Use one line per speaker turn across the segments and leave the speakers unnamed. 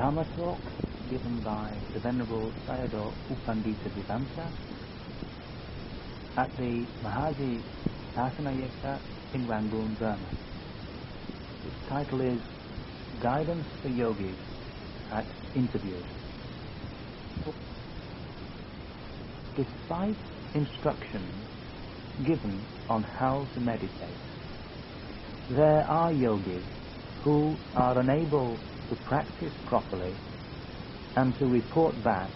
Dharma talk given by the Venerable Sayadaw U Pandita Vedanta at the Mahasi Sasana Yeiktha in Rangoon, Burma. Its title is Guidance for Yogis at Interviews. Despite instructions given on how to meditate, there are yogis who are unable to practice properly and to report back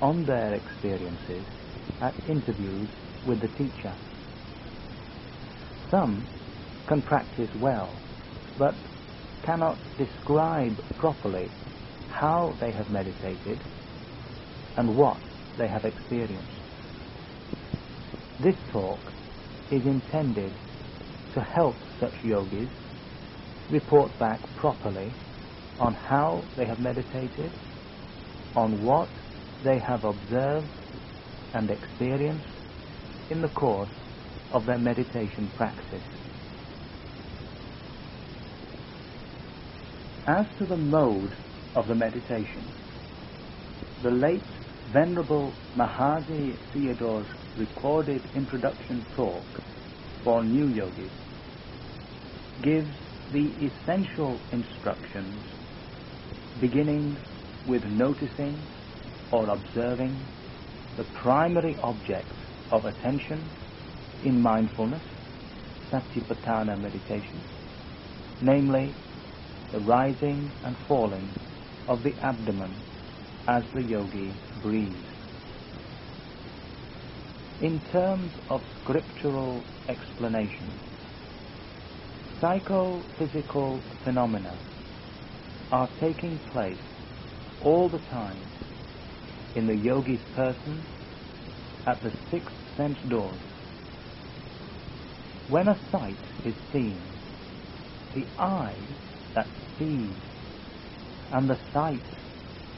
on their experiences at interviews with the teacher. Some can practice well, but cannot describe properly how they have meditated and what they have experienced. This talk is intended to help such yogis report back properly on how they have meditated, on what they have observed and experienced in the course of their meditation practice. As to the mode of the meditation, the late Venerable Mahasi Sayadaw's recorded introduction talk for new yogis gives the essential instructions beginning with noticing or observing the primary object of attention in mindfulness, satipatthana meditation, namely the rising and falling of the abdomen as the yogi breathes. In terms of scriptural explanation, psychophysical phenomena are taking place all the time in the yogi's person at the six sense doors. When a sight is seen, the eye that sees and the sight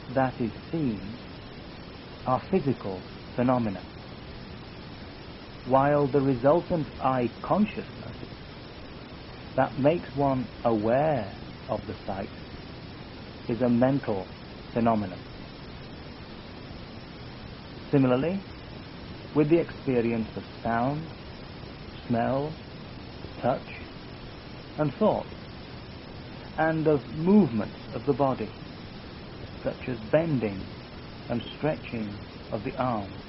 that is seen are physical phenomena, while the resultant eye consciousness that makes one aware of the sight is a mental phenomenon. Similarly, with the experience of sound, smell, touch, and thought, and of movements of the body, such as bending and stretching of the arms,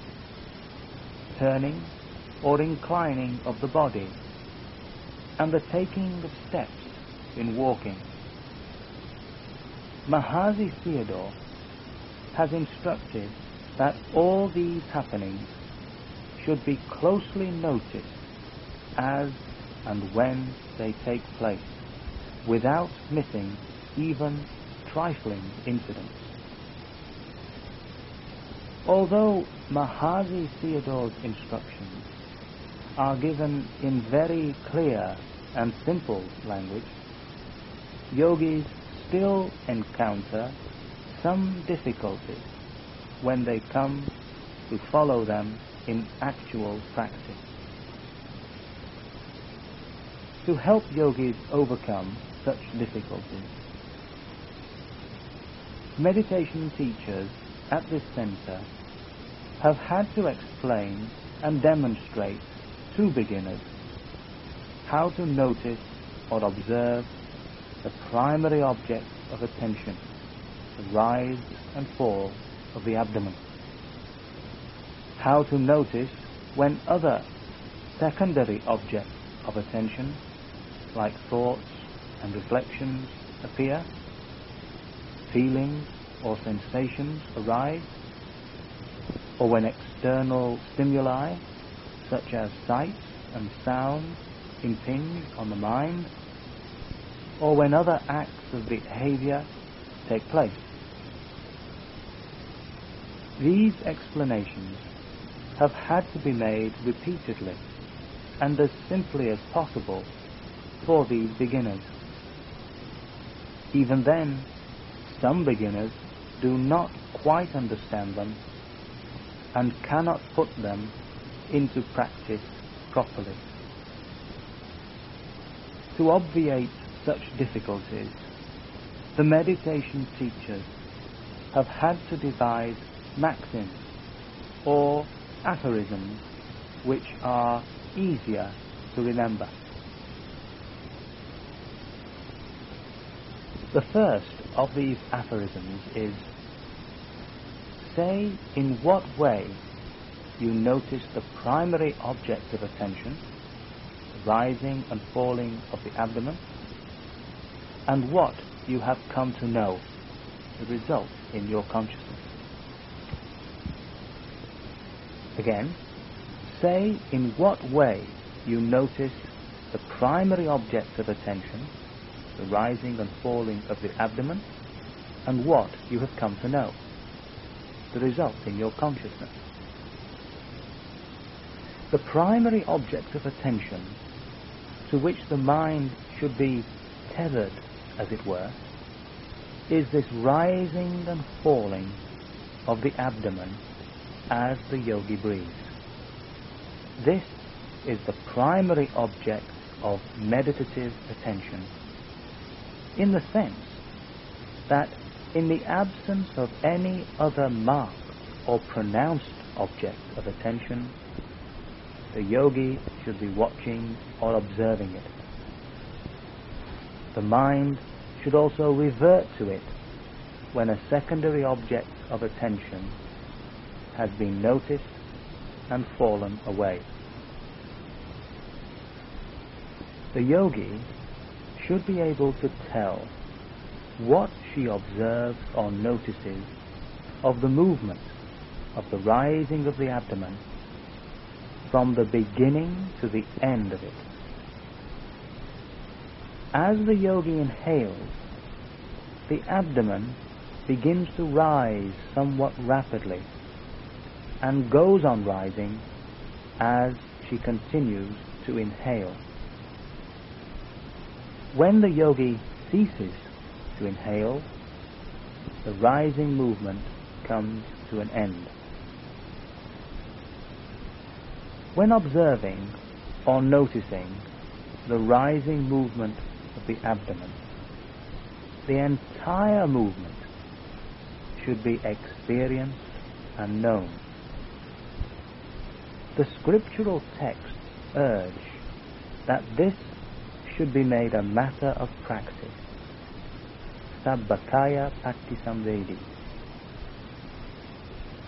turning or inclining of the body, and the taking of steps in walking. Mahasi Sayadaw has instructed that all these happenings should be closely noticed as and when they take place, without missing even trifling incidents. Although Mahasi Sayadaw's instructions are given in very clear and simple language, yogis still encounter some difficulties when they come to follow them in actual practice. To help yogis overcome such difficulties, meditation teachers at this center have had to explain and demonstrate to beginners how to notice or observe the primary object of attention, the rise and fall of the abdomen. How to notice when other secondary objects of attention, like thoughts and reflections, appear, feelings or sensations arise, or when external stimuli, such as sight and sound, impinge on the mind, or when other acts of behavior take place. These explanations have had to be made repeatedly and as simply as possible for these beginners. Even then, some beginners do not quite understand them and cannot put them into practice properly. To obviate such difficulties, the meditation teachers have had to devise maxims or aphorisms which are easier to remember. The first of these aphorisms is Say in what way you notice the primary object of attention, the rising and falling of the abdomen, and what you have come to know, the result in your consciousness. Again, say in what way you notice the primary object of attention, the rising and falling of the abdomen, and what you have come to know, the result in your consciousness. The primary object of attention to which the mind should be tethered, as it were, is this rising and falling of the abdomen as the yogi breathes. This is the primary object of meditative attention in the sense that in the absence of any other marked or pronounced object of attention, the yogi should be watching or observing it. The mind should also revert to it when a secondary object of attention has been noticed and fallen away. The yogi should be able to tell what she observes or notices of the movement of the rising of the abdomen from the beginning to the end of it. As the yogi inhales, the abdomen begins to rise somewhat rapidly and goes on rising as she continues to inhale. When the yogi ceases to inhale, the rising movement comes to an end. When observing or noticing the rising movement of the abdomen, the entire movement should be experienced and known. The scriptural texts urge that this should be made a matter of practice. Sabbakaya Patisamvedi.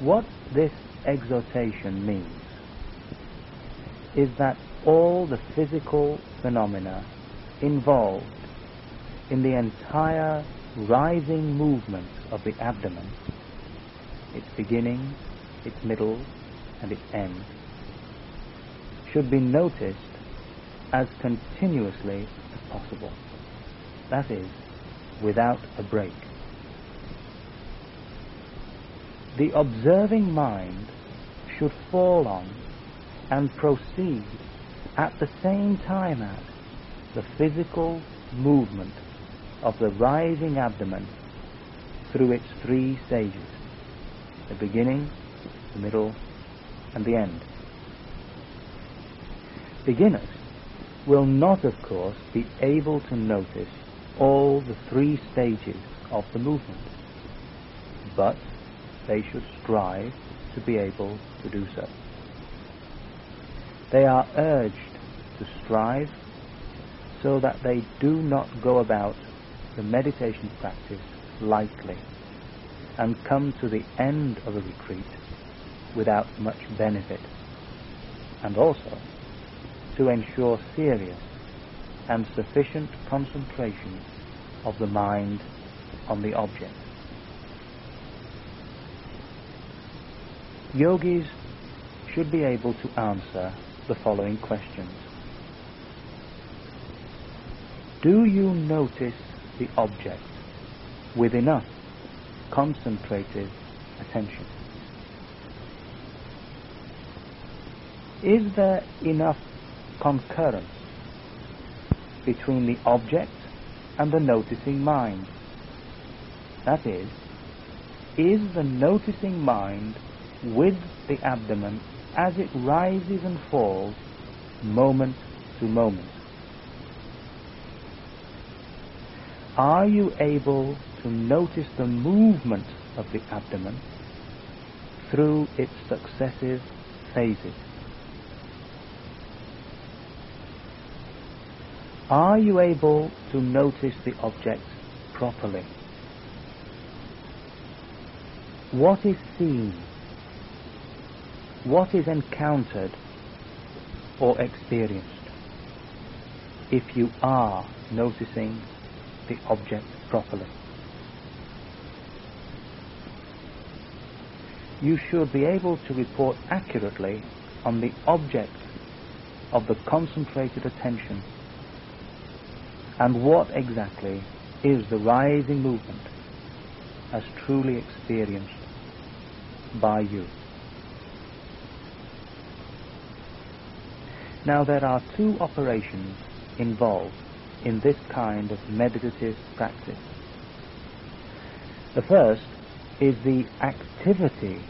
What this exhortation means is that all the physical phenomena involved in the entire rising movement of the abdomen, its beginning, its middle, and its end, should be noticed as continuously as possible. That is, without a break. The observing mind should fall on and proceed at the same time as the physical movement of the rising abdomen through its three stages the beginning, the middle, and the end. Beginners will not, of course, be able to notice all the three stages of the movement, but they should strive to be able to do so. They are urged to strive so that they do not go about the meditation practice lightly and come to the end of a retreat without much benefit, and also to ensure serious and sufficient concentration of the mind on the object. Yogis should be able to answer the following questions. Do you notice the object with enough concentrated attention? Is there enough concurrence between the object and the noticing mind? That is, is the noticing mind with the abdomen as it rises and falls moment to moment? Are you able to notice the movement of the abdomen through its successive phases. Are you able to notice the object properly? What is seen? What is encountered or experienced? If you are noticing the object properly. You should be able to report accurately on the object of the concentrated attention and what exactly is the rising movement as truly experienced by you. Now there are two operations involved in this kind of meditative practice. The first is the activity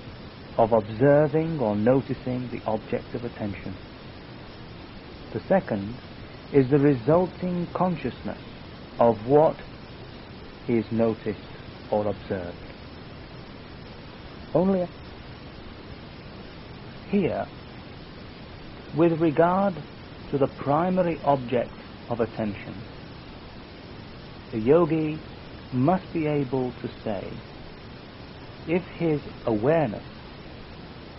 of observing or noticing the object of attention. The second is the resulting consciousness of what is noticed or observed. Only here, with regard to the primary object of attention, the yogi must be able to say if his awareness,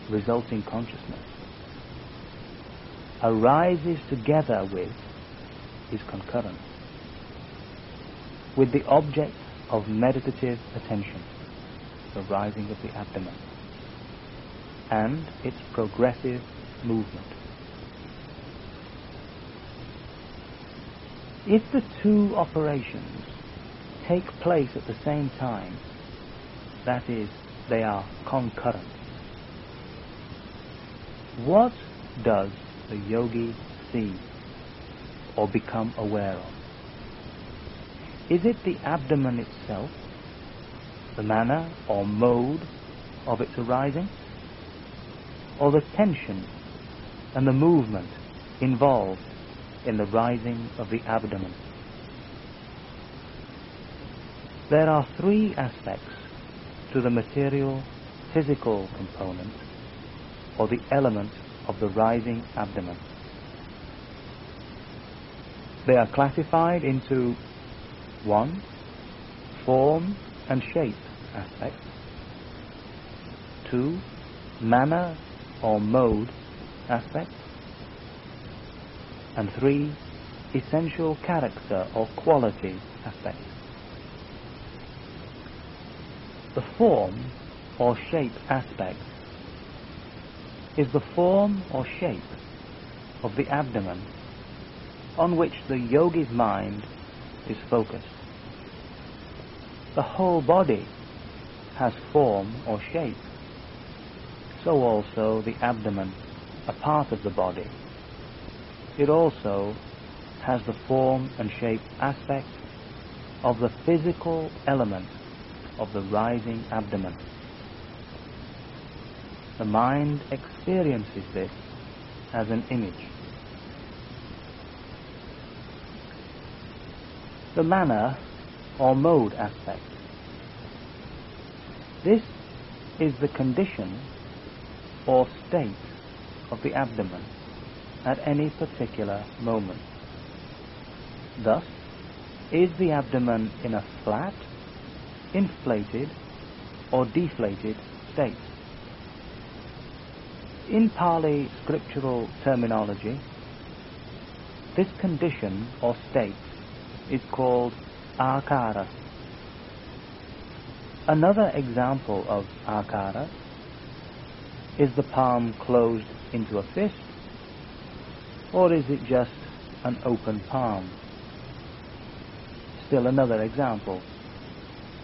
resulting consciousness, arises together with is concurrent with the object of meditative attention, the rising of the abdomen, and its progressive movement. If the two operations take place at the same time, that is, they are concurrent, what does the yogi see? or become aware of? Is it the abdomen itself, the manner or mode of its arising, or the tension and the movement involved in the rising of the abdomen? There are three aspects to the material physical component or the element of the rising abdomen. They are classified into 1. Form and shape aspect 2. Manner or mode aspects and 3. Essential character or quality aspects. The form or shape aspect is the form or shape of the abdomen on which the yogi's mind is focused. The whole body has form or shape. So also the abdomen, a part of the body. It also has the form and shape aspect of the physical element of the rising abdomen. The mind experiences this as an image. the manner or mode aspect. This is the condition or state of the abdomen at any particular moment. Thus, is the abdomen in a flat, inflated, or deflated state? In Pali scriptural terminology, this condition or state is called akara. Another example of akara is the palm closed into a fist, or is it just an open palm? Still another example.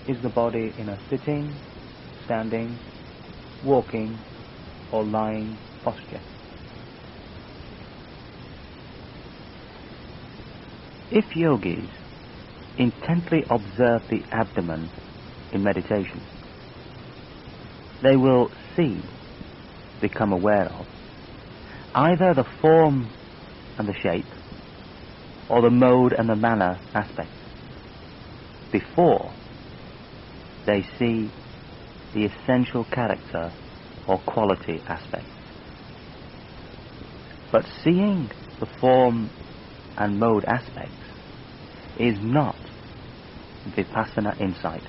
Is the body in a sitting, standing, walking, or lying posture? If yogis intently observe the abdomen in meditation, they will see, become aware of, either the form and the shape, or the mode and the manner aspect, before they see the essential character or quality aspect. But seeing the form and mode aspects is not vipassana insight.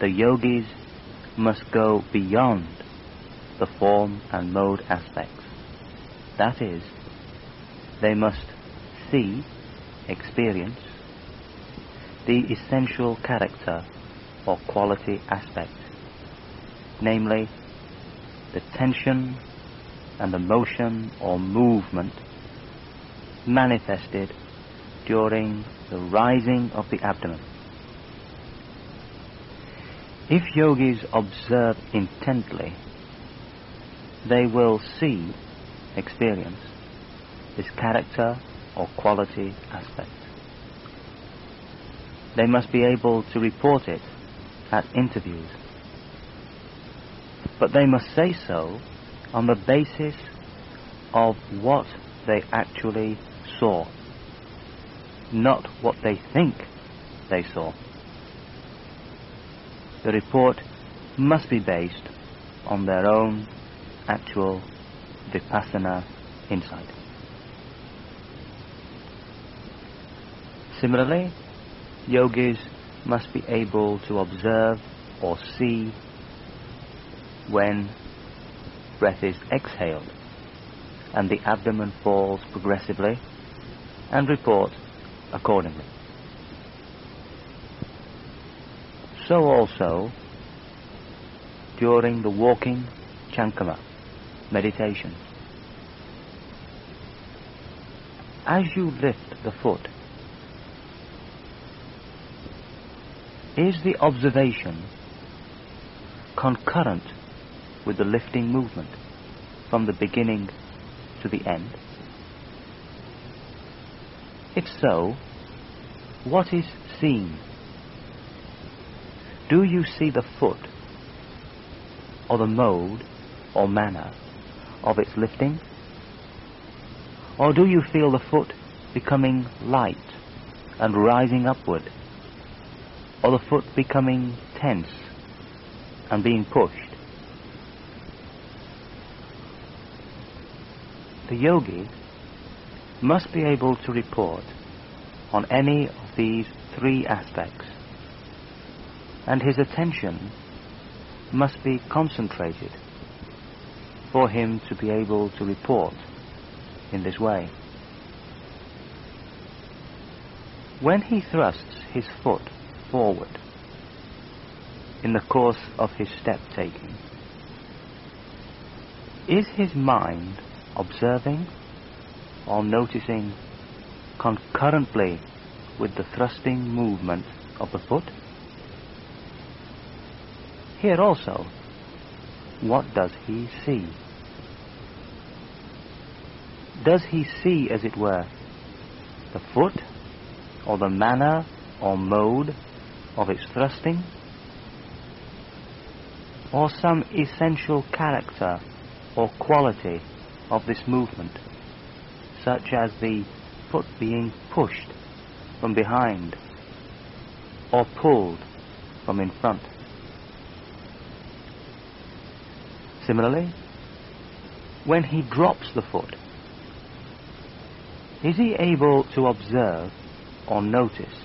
The yogis must go beyond the form and mode aspects. That is, they must see, experience, the essential character or quality aspect, namely the tension and the motion or movement manifested during the rising of the abdomen. If yogis observe intently, they will see, experience, this character or quality aspect. They must be able to report it at interviews. But they must say so on the basis of what they actually saw, not what they think they saw. The report must be based on their own actual vipassana insight. Similarly, yogis must be able to observe or see when breath is exhaled and the abdomen falls progressively and report accordingly. So also during the walking chankama meditation. As you lift the foot Is the observation concurrent with the lifting movement from the beginning to the end? If so, what is seen? Do you see the foot or the mode or manner of its lifting? Or do you feel the foot becoming light and rising upward or the foot becoming tense and being pushed. The yogi must be able to report on any of these three aspects, and his attention must be concentrated for him to be able to report in this way. When he thrusts his foot forward in the course of his step taking? Is his mind observing or noticing concurrently with the thrusting movement of the foot? Here also, what does he see? Does he see, as it were, the foot or the manner or mode of its thrusting, or some essential character or quality of this movement, such as the foot being pushed from behind or pulled from in front. Similarly, when he drops the foot, is he able to observe or notice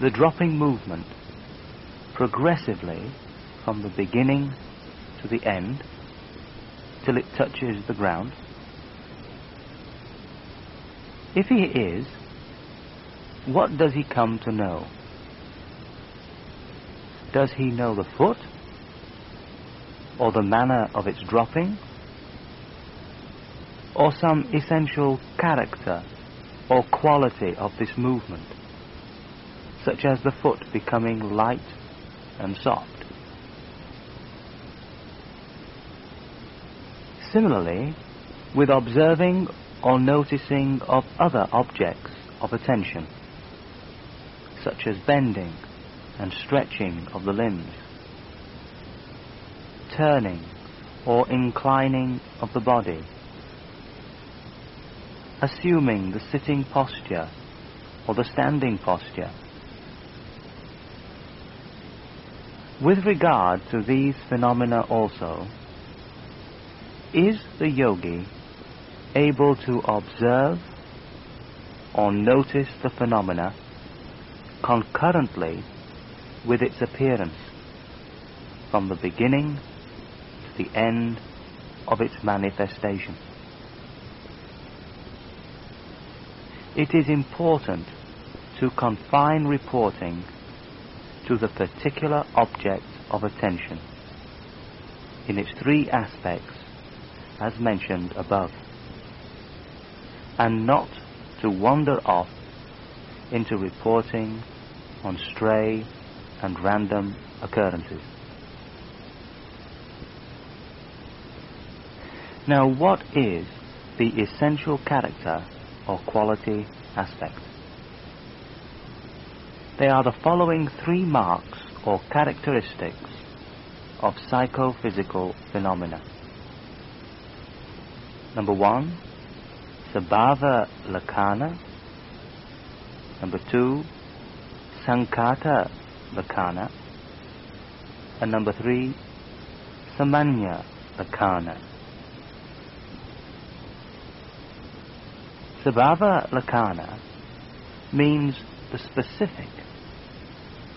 the dropping movement progressively from the beginning to the end till it touches the ground? If he is, what does he come to know? Does he know the foot? Or the manner of its dropping? Or some essential character or quality of this movement? Such as the foot becoming light and soft. Similarly, with observing or noticing of other objects of attention, such as bending and stretching of the limbs, turning or inclining of the body, assuming the sitting posture or the standing posture, With regard to these phenomena also, is the yogi able to observe or notice the phenomena concurrently with its appearance from the beginning to the end of its manifestation. It is important to confine reporting to the particular object of attention in its three aspects as mentioned above, and not to wander off into reporting on stray and random occurrences. Now, what is the essential character or quality aspect? They are the following three marks or characteristics of psychophysical phenomena. Number one, Sabhava Lakkhana. Number two, Sankhata Lakkhana. And number three, Samanya Lakkhana. Sabhava Lakkhana means the specific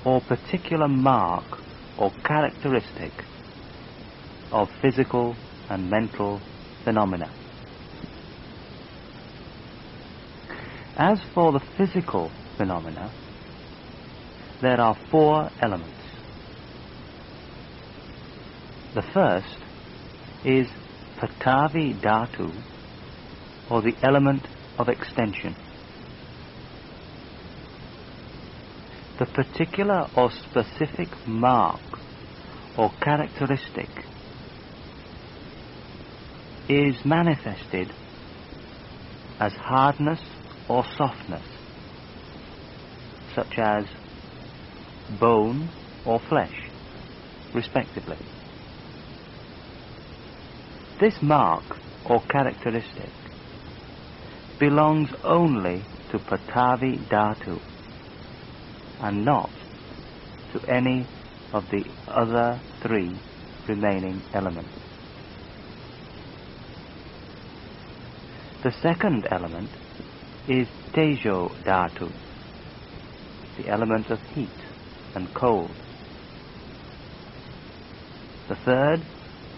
or particular mark or characteristic of physical and mental phenomena. As for the physical phenomena, there are four elements. The first is Pathavi Dhatu, or the element of extension. The particular or specific mark or characteristic is manifested as hardness or softness, such as bone or flesh, respectively. This mark or characteristic belongs only to Pathavi Dhatu and not to any of the other three remaining elements. The second element is Tejo Dhatu, the element of heat and cold. The third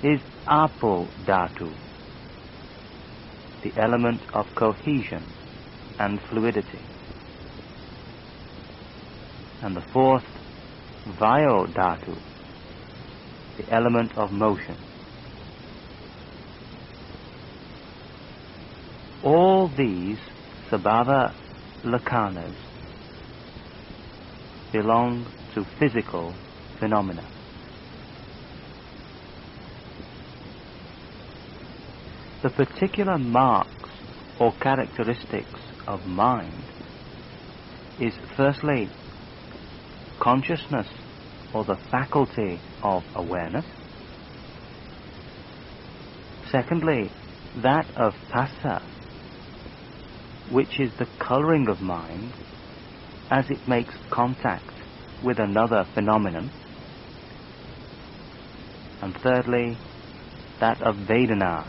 is Apo Dhatu, the element of cohesion and fluidity and the fourth, Vayo Dhatu, the element of motion. All these Sabhava Lakkhanas belong to physical phenomena. The particular marks or characteristics of mind is firstly consciousness or the faculty of awareness. Secondly, that of phassa, which is the coloring of mind as it makes contact with another phenomenon. And thirdly, that of Vedana,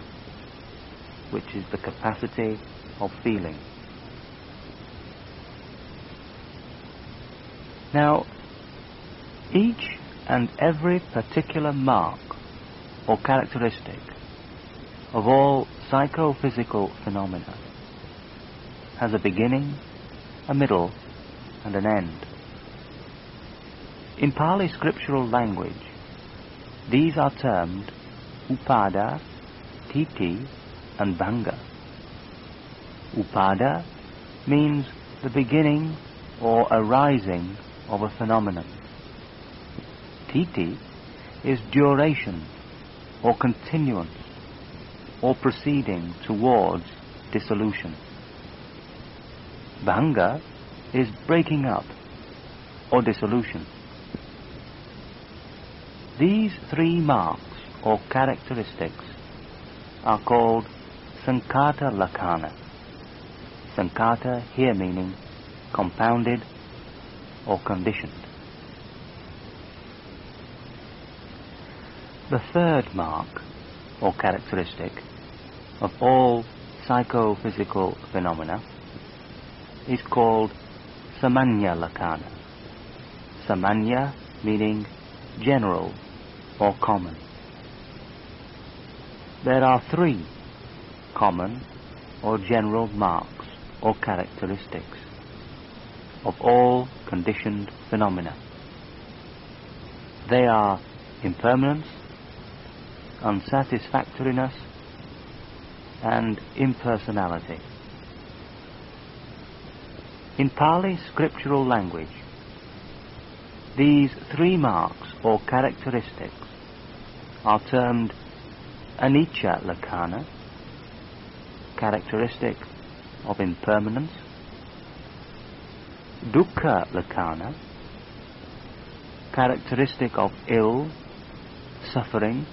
which is the capacity of feeling. Now, each and every particular mark or characteristic of all psychophysical phenomena has a beginning, a middle, and an end. In Pali scriptural language, these are termed uppada, thiti, and bhanga. Uppada means the beginning or arising of a phenomenon. Thiti is duration or continuance or proceeding towards dissolution. Bhanga is breaking up or dissolution. These three marks or characteristics are called Sankhata Lakkhana. Sankhata here meaning compounded or conditioned. The third mark, or characteristic, of all psychophysical phenomena is called Samanya Lakkhana. Samanya meaning general or common. There are three common or general marks or characteristics of all conditioned phenomena. They are impermanence, unsatisfactoriness, and impersonality. In Pali scriptural language, these three marks or characteristics are termed anicca lakkhana, characteristic of impermanence, dukkha lakkhana, characteristic of ill, suffering,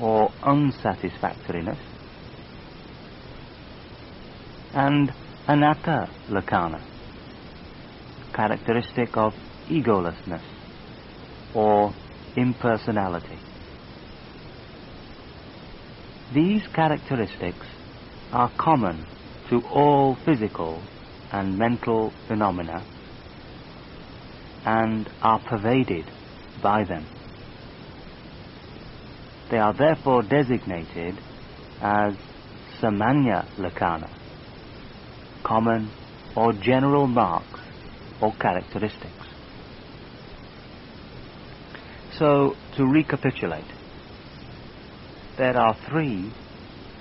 or unsatisfactoriness, and anatta lakkhana, characteristic of egolessness or impersonality. These characteristics are common to all physical and mental phenomena and are pervaded by them. They are therefore designated as samanya lakkhana, common or general marks or characteristics. So, to recapitulate, there are three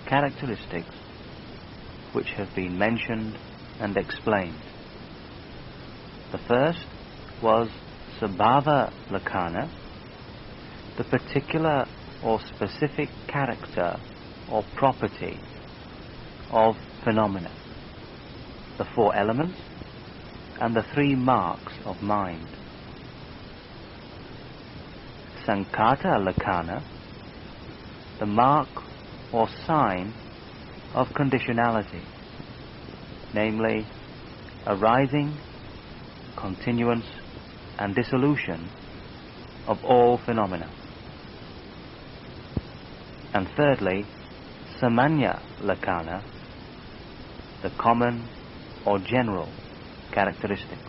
characteristics which have been mentioned and explained. The first was Sabhava Lakkhana, the particular or specific character or property of phenomena, the four elements, and the three marks of mind. Sankhata Lakkhana, the mark or sign of conditionality, namely arising, continuance, and dissolution of all phenomena. And thirdly, Samanya Lakkhana, the common or general characteristics.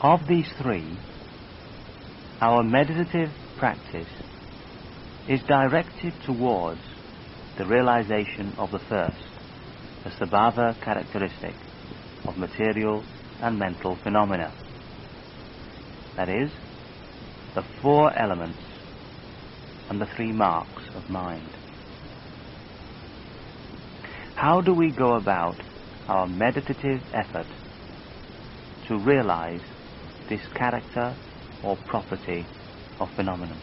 Of these three, our meditative practice is directed towards the realization of the first, the sabhava characteristic of material and mental phenomena. That is, the four elements and the three marks of mind. How do we go about our meditative effort to realize this character or property of phenomenon?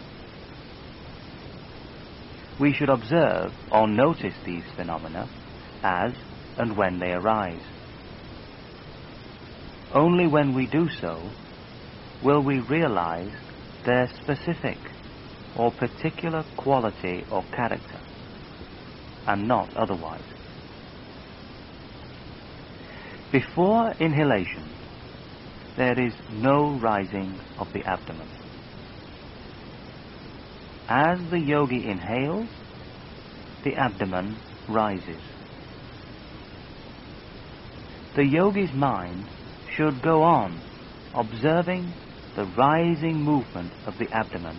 We should observe or notice these phenomena as and when they arise. Only when we do so will we realize their specific or particular quality or character, and not otherwise. Before inhalation, there is no rising of the abdomen. As the yogi inhales, the abdomen rises. The yogi's mind should go on observing the rising movement of the abdomen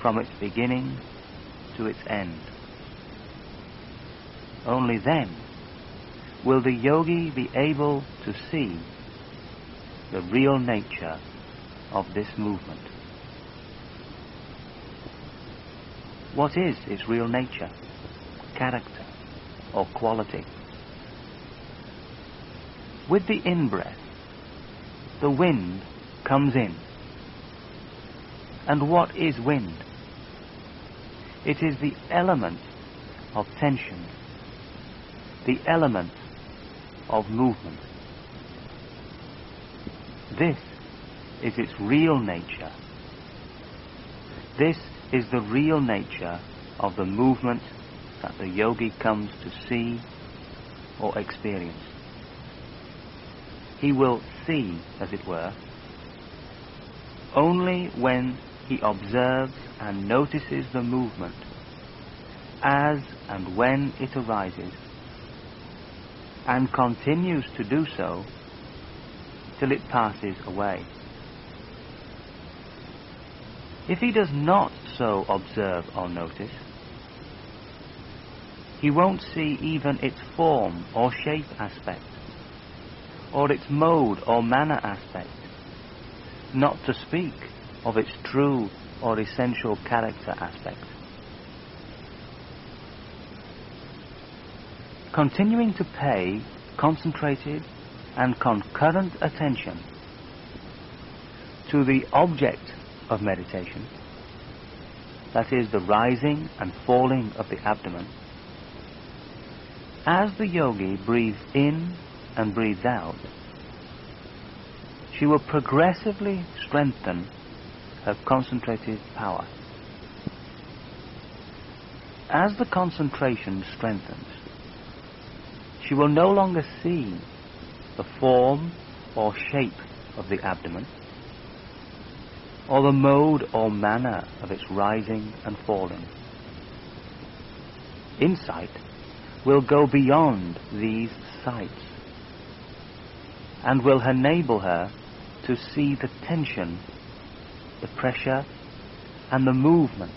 from its beginning to its end. Only then will the yogi be able to see the real nature of this movement. What is its real nature, character, or quality? With the in-breath, the wind comes in. And what is wind? It is the element of tension, the element of movement. This is its real nature. This is the real nature of the movement that the yogi comes to see or experience. He will see, as it were, only when he observes and notices the movement as and when it arises and continues to do so till it passes away. If he does not so observe or notice, he won't see even its form or shape aspect, or its mode or manner aspect, not to speak of its true or essential character aspect. Continuing to pay concentrated and concurrent attention to the object of meditation, that is, the rising and falling of the abdomen, as the yogi breathes in and breathes out, she will progressively strengthen her concentrated power. As the concentration strengthens, she will no longer see the form or shape of the abdomen, or the mode or manner of its rising and falling. Insight will go beyond these sights and will enable her to see the tension, the pressure, and the movement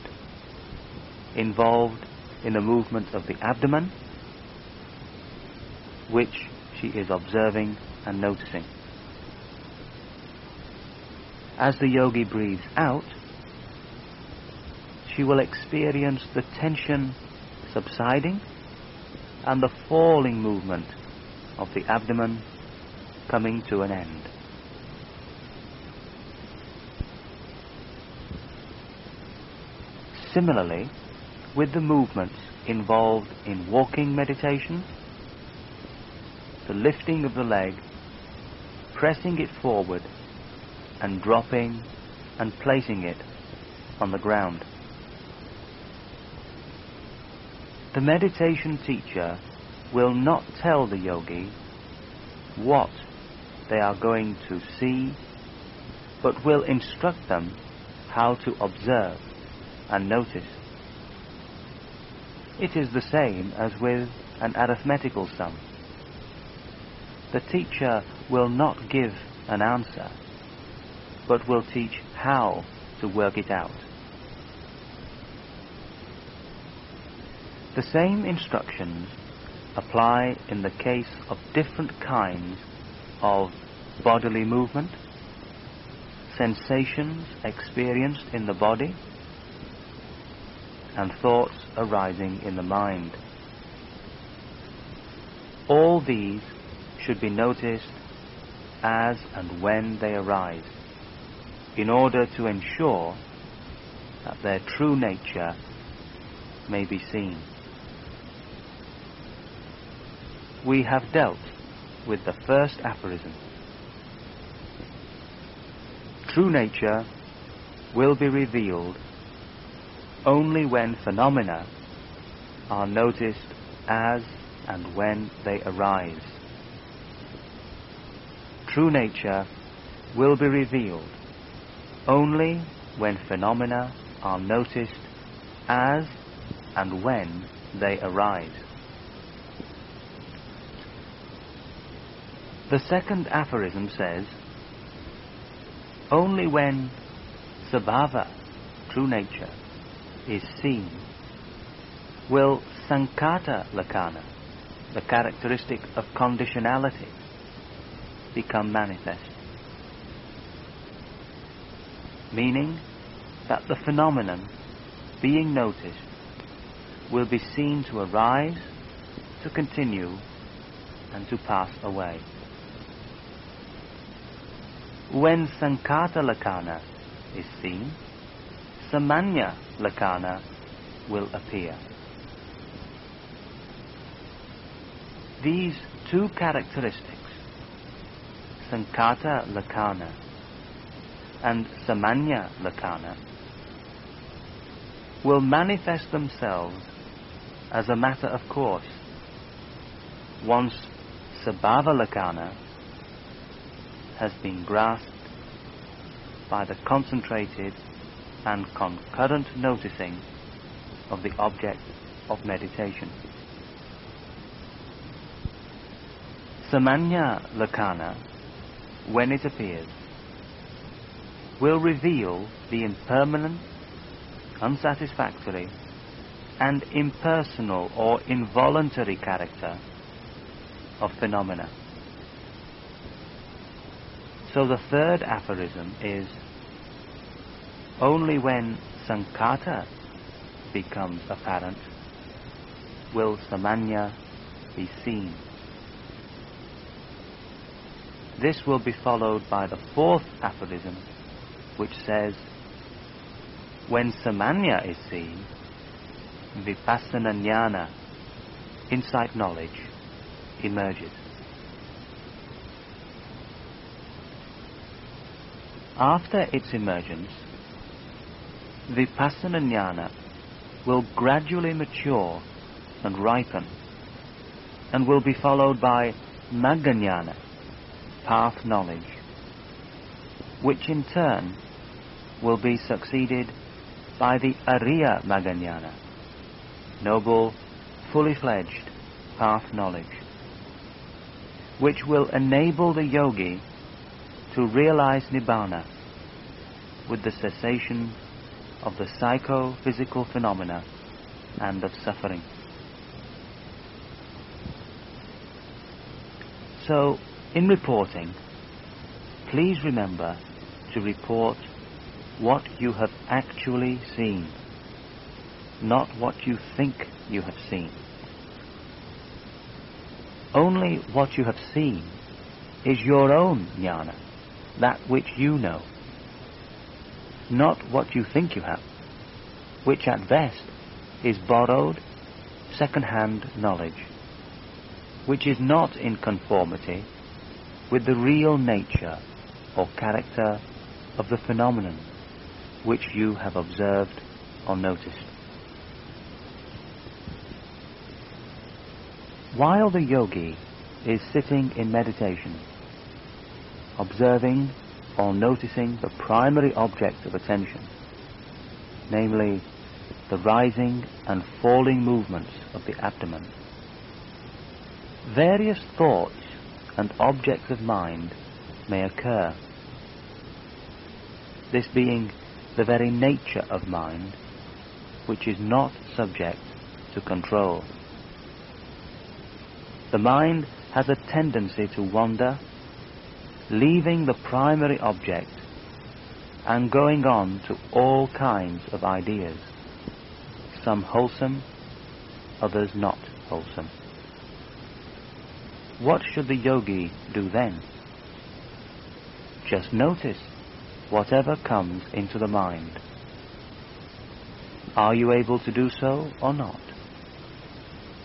involved in the movement of the abdomen, which she is observing and noticing. As the yogi breathes out, she will experience the tension subsiding and the falling movement of the abdomen coming to an end. Similarly, with the movements involved in walking meditation, the lifting of the leg, pressing it forward, and dropping and placing it on the ground. The meditation teacher will not tell the yogi what they are going to see, but will instruct them how to observe and notice. It is the same as with an arithmetical sum. The teacher will not give an answer, but will teach how to work it out. The same instructions apply in the case of different kinds of bodily movement, sensations experienced in the body, and thoughts arising in the mind. All these should be noticed as and when they arise, in order to ensure that their true nature may be seen. we have dealt with the first aphorism. True nature will be revealed only when phenomena are noticed as and when they arise. True nature will be revealed only when phenomena are noticed as and when they arise. The second aphorism says, only when sabhava, true nature, is seen, will sankhata lakkhana, the characteristic of conditionality, become manifest. Meaning that the phenomenon being noticed will be seen to arise, to continue, and to pass away when Sankhata lakkhana is seen, Samanya Lakkhana will appear. These two characteristics, Sankhata Lakkhana and Samanya Lakkhana, will manifest themselves as a matter of course once Sabhava Lakkhana has been grasped by the concentrated and concurrent noticing of the object of meditation. Samanya Lakkhana, when it appears, will reveal the impermanent, unsatisfactory, and impersonal or involuntary character of phenomena. So the third aphorism is only when sankhata becomes apparent will samanya be seen. This will be followed by the fourth aphorism, which says, When samanya is seen, vipassana jnana, insight knowledge, emerges. After its emergence, vipassana jnana will gradually mature and ripen and will be followed by magga path knowledge, which in turn will be succeeded by the Ariya Magga noble, fully fledged path knowledge, which will enable the yogi to realize Nibbana with the cessation of the psycho-physical phenomena and of suffering. So, in reporting, please remember to report what you have actually seen, not what you think you have seen. Only what you have seen is your own jnana, that which you know, not what you think you have, which at best is borrowed, second-hand knowledge, which is not in conformity with the real nature or character of the phenomenon which you have observed or noticed. While the yogi is sitting in meditation, observing or noticing the primary object of attention, namely the rising and falling movements of the abdomen, various thoughts and objects of mind may occur. This being the very nature of mind, which is not subject to control. The mind has a tendency to wander, leaving the primary object and going on to all kinds of ideas, some wholesome, others not wholesome. What should the yogi do then? Just notice whatever comes into the mind. Are you able to do so or not?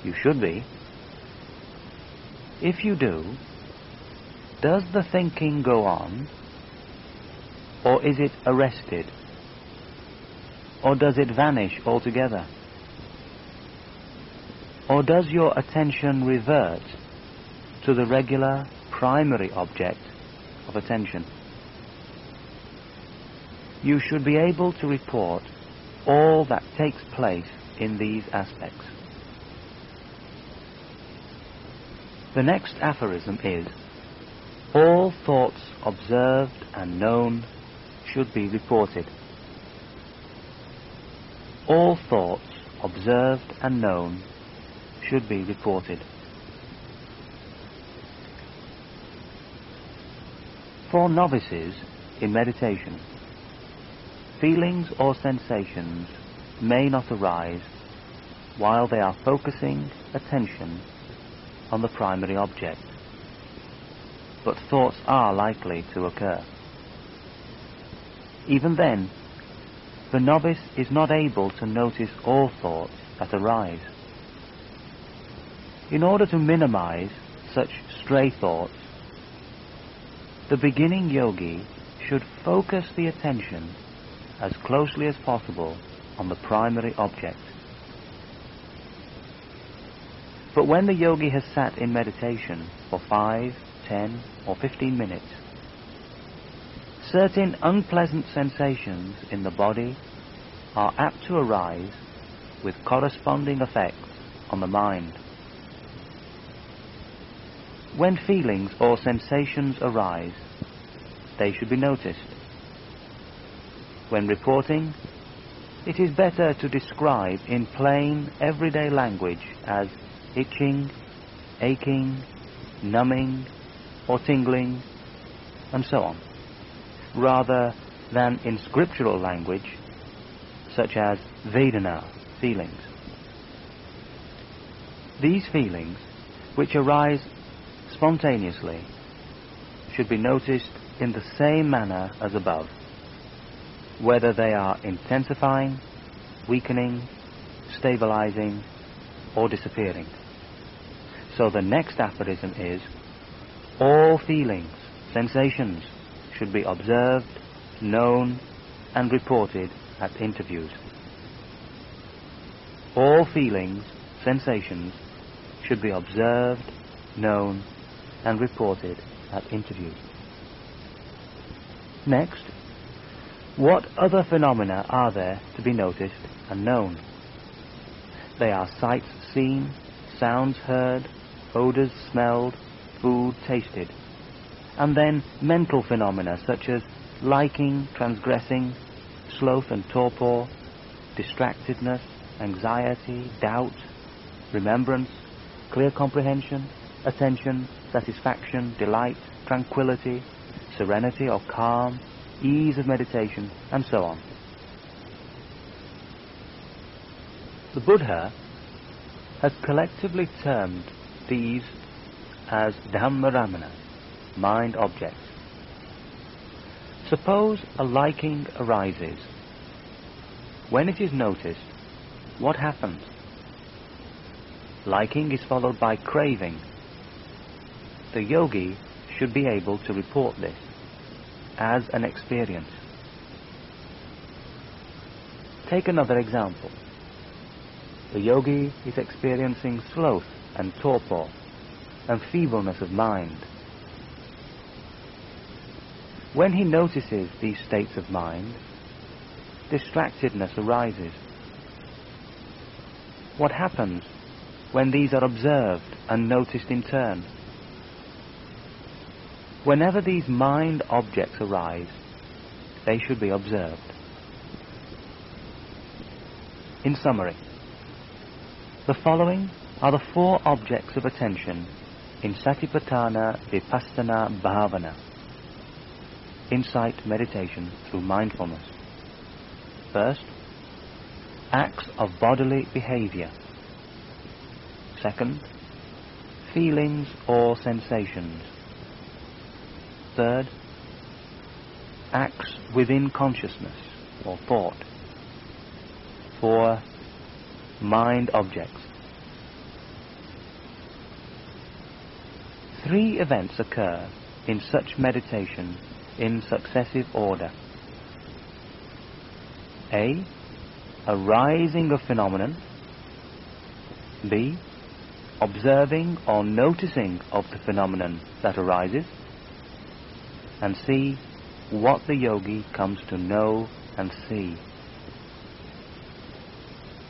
You should be. If you do, does the thinking go on? Or is it arrested? Or does it vanish altogether? Or does your attention revert to the regular primary object of attention. You should be able to report all that takes place in these aspects. The next aphorism is, all thoughts observed and known should be reported. All thoughts observed and known should be reported. For novices in meditation, feelings or sensations may not arise while they are focusing attention on the primary object, but thoughts are likely to occur. Even then, the novice is not able to notice all thoughts that arise. In order to minimize such stray thoughts, the beginning yogi should focus the attention as closely as possible on the primary object. But when the yogi has sat in meditation for 5, 10 or 15 minutes, certain unpleasant sensations in the body are apt to arise with corresponding effects on the mind. When feelings or sensations arise, they should be noticed. When reporting, it is better to describe in plain, everyday language as itching, aching, numbing, or tingling, and so on, rather than in scriptural language such as Vedana, feelings. These feelings, which arise spontaneously, should be noticed in the same manner as above, whether they are intensifying, weakening, stabilizing, or disappearing. So the next aphorism is, all feelings, sensations, should be observed, known, and reported at interviews. All feelings, sensations, should be observed, known, and reported at interviews. Next, what other phenomena are there to be noticed and known? They are sights seen, sounds heard, odors smelled, food tasted, and then mental phenomena such as liking, transgressing, sloth and torpor, distractedness, anxiety, doubt, remembrance, clear comprehension, attention, satisfaction, delight, tranquility, serenity or calm, ease of meditation, and so on. The Buddha has collectively termed these as Dhammarammana, mind objects. Suppose a liking arises. When it is noticed, what happens? Liking is followed by craving. The yogi should be able to report this as an experience. Take another example. The yogi is experiencing sloth and torpor and feebleness of mind. When he notices these states of mind, distractedness arises. What happens when these are observed and noticed in turn? Whenever these mind objects arise, they should be observed. In summary, the following are the four objects of attention in Satipatthana Vipassana Bhavana insight meditation through mindfulness. First, acts of bodily behavior. Second, feelings or sensations. Third, acts within consciousness or thought. Four, mind objects. Three events occur in such meditation in successive order. A. A rising of phenomenon. B. Observing or noticing of the phenomenon that arises. And C. What the yogi comes to know and see.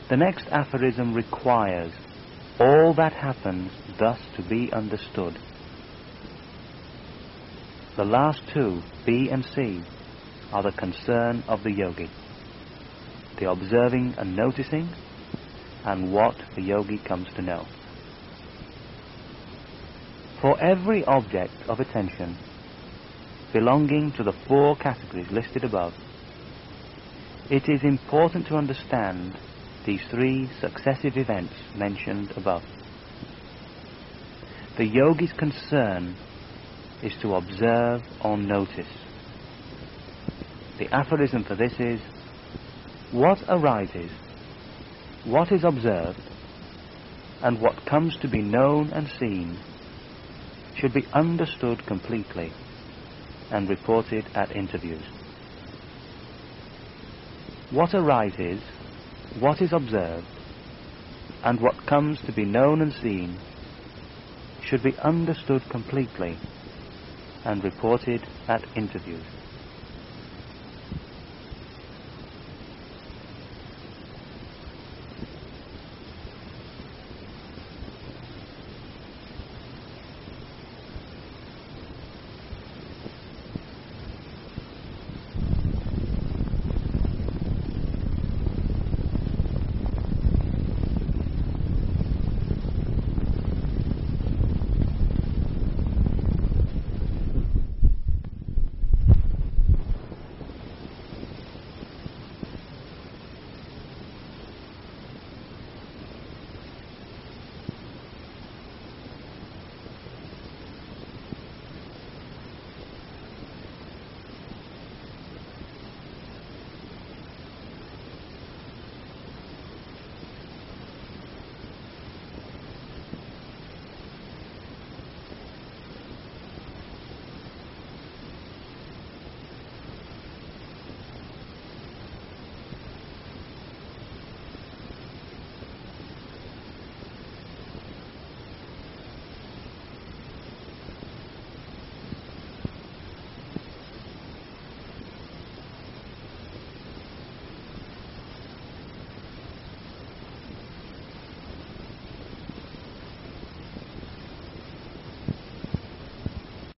The next aphorism requires all that happens thus to be understood. The last two, B and C, are the concern of the yogi. The observing and noticing, and what the yogi comes to know. For every object of attention belonging to the four categories listed above, it is important to understand these three successive events mentioned above. The yogi's concern is to observe or notice. The aphorism for this is, what arises, what is observed, and what comes to be known and seen should be understood completely and reported at interviews. What arises, what is observed, and what comes to be known and seen should be understood completely and reported at interviews.